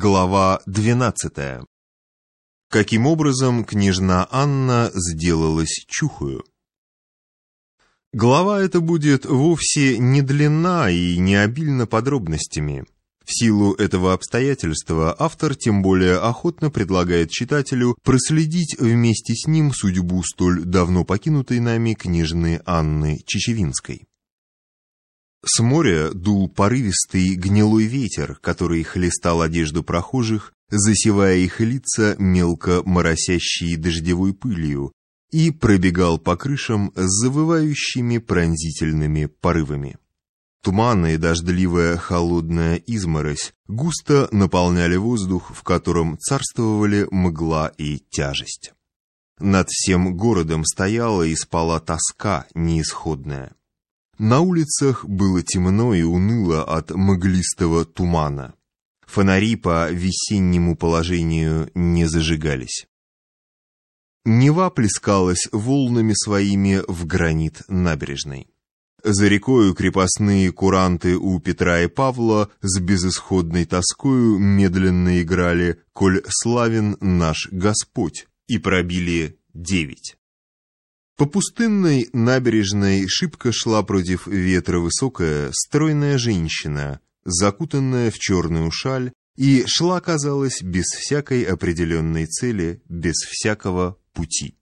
Глава 12. Каким образом княжна Анна сделалась чухою? Глава эта будет вовсе не длинна и не обильна подробностями. В силу этого обстоятельства автор тем более охотно предлагает читателю проследить вместе с ним судьбу столь давно покинутой нами княжны Анны Чечевинской. С моря дул порывистый гнилой ветер, который хлестал одежду прохожих, засевая их лица мелко моросящей дождевой пылью, и пробегал по крышам с завывающими пронзительными порывами. Туманная и дождливая холодная изморозь густо наполняли воздух, в котором царствовали мгла и тяжесть. Над всем городом стояла и спала тоска неисходная. На улицах было темно и уныло от мглистого тумана. Фонари по весеннему положению не зажигались. Нева плескалась волнами своими в гранит набережной. За рекою крепостные куранты у Петра и Павла с безысходной тоскою медленно играли «Коль славен наш Господь» и пробили девять. По пустынной набережной шибко шла против ветра высокая, стройная женщина, закутанная в черную шаль, и шла, казалось, без всякой определенной цели, без всякого пути.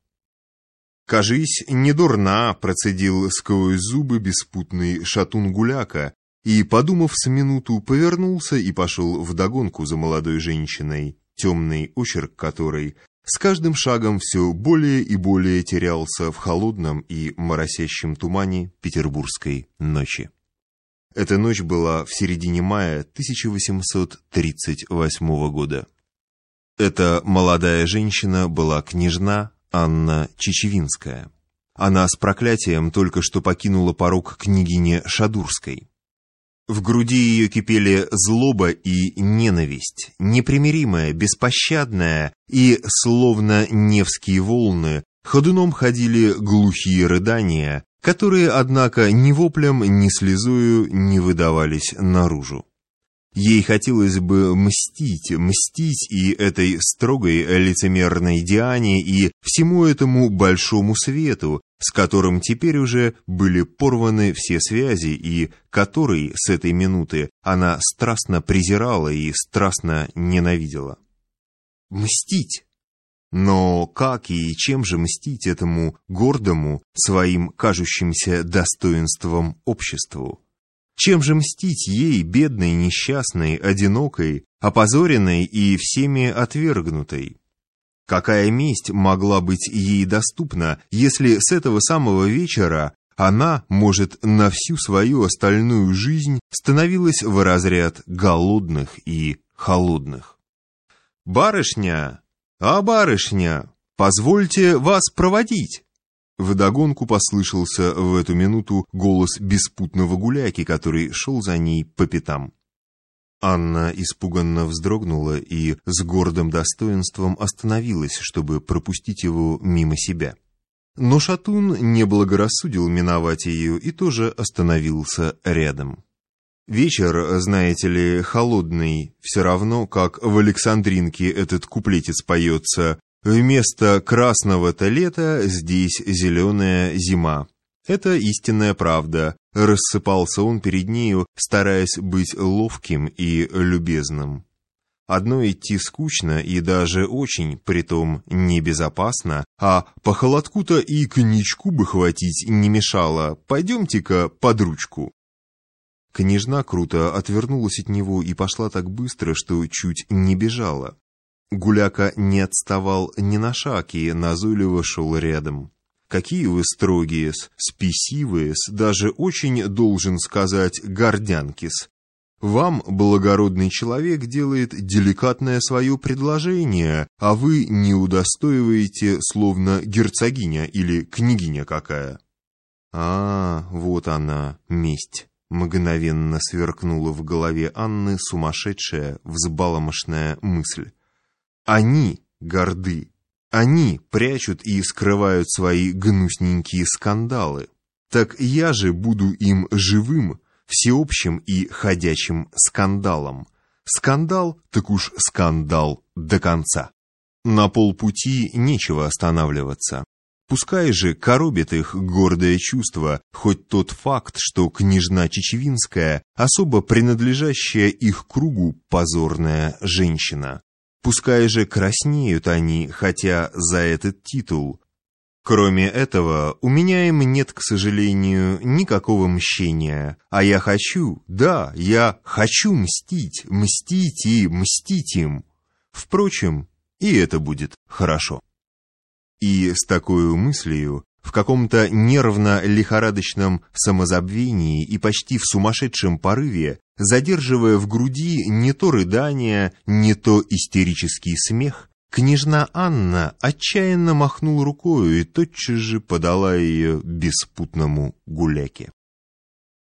«Кажись, не дурна», — процедил сквозь зубы беспутный шатун гуляка, и, подумав с минуту, повернулся и пошел вдогонку за молодой женщиной, темный очерк которой с каждым шагом все более и более терялся в холодном и моросящем тумане петербургской ночи. Эта ночь была в середине мая 1838 года. Эта молодая женщина была княжна Анна Чечевинская. Она с проклятием только что покинула порог княгини Шадурской. В груди ее кипели злоба и ненависть, непримиримая, беспощадная, и, словно невские волны, ходуном ходили глухие рыдания, которые, однако, ни воплем, ни слезою не выдавались наружу. Ей хотелось бы мстить, мстить и этой строгой лицемерной Диане, и всему этому большому свету, с которым теперь уже были порваны все связи и который с этой минуты она страстно презирала и страстно ненавидела. Мстить! Но как и чем же мстить этому гордому, своим кажущимся достоинством обществу? Чем же мстить ей, бедной, несчастной, одинокой, опозоренной и всеми отвергнутой? Какая месть могла быть ей доступна, если с этого самого вечера она, может, на всю свою остальную жизнь становилась в разряд голодных и холодных? «Барышня! А, барышня! Позвольте вас проводить!» Вдогонку послышался в эту минуту голос беспутного гуляки, который шел за ней по пятам. Анна испуганно вздрогнула и с гордым достоинством остановилась, чтобы пропустить его мимо себя. Но Шатун не благорассудил миновать ее и тоже остановился рядом. Вечер, знаете ли, холодный, все равно, как в Александринке этот куплетец поется «Вместо красного-то лета здесь зеленая зима». Это истинная правда. Рассыпался он перед нею, стараясь быть ловким и любезным. Одно идти скучно и даже очень, притом небезопасно, а по холодку-то и коньячку бы хватить не мешало. Пойдемте-ка под ручку. Княжна круто отвернулась от него и пошла так быстро, что чуть не бежала. Гуляка не отставал ни на шаг и назойливо шел рядом. Какие вы строгие-с, спесивые-с, даже очень, должен сказать, гордянки-с. Вам благородный человек делает деликатное свое предложение, а вы не удостоиваете, словно герцогиня или княгиня какая. А, вот она, месть. Мгновенно сверкнула в голове Анны сумасшедшая, взбаломошная мысль. Они горды, они прячут и скрывают свои гнусненькие скандалы. Так я же буду им живым, всеобщим и ходячим скандалом. Скандал, так уж скандал до конца. На полпути нечего останавливаться. Пускай же коробит их гордое чувство, хоть тот факт, что княжна Чечевинская, особо принадлежащая их кругу позорная женщина. Пускай же краснеют они, хотя за этот титул. Кроме этого, у меня им нет, к сожалению, никакого мщения. А я хочу, да, я хочу мстить, мстить и мстить им. Впрочем, и это будет хорошо. И с такой мыслью, в каком-то нервно-лихорадочном самозабвении и почти в сумасшедшем порыве, задерживая в груди не то рыдание, не то истерический смех, княжна Анна отчаянно махнула рукою и тотчас же подала ее беспутному гуляке.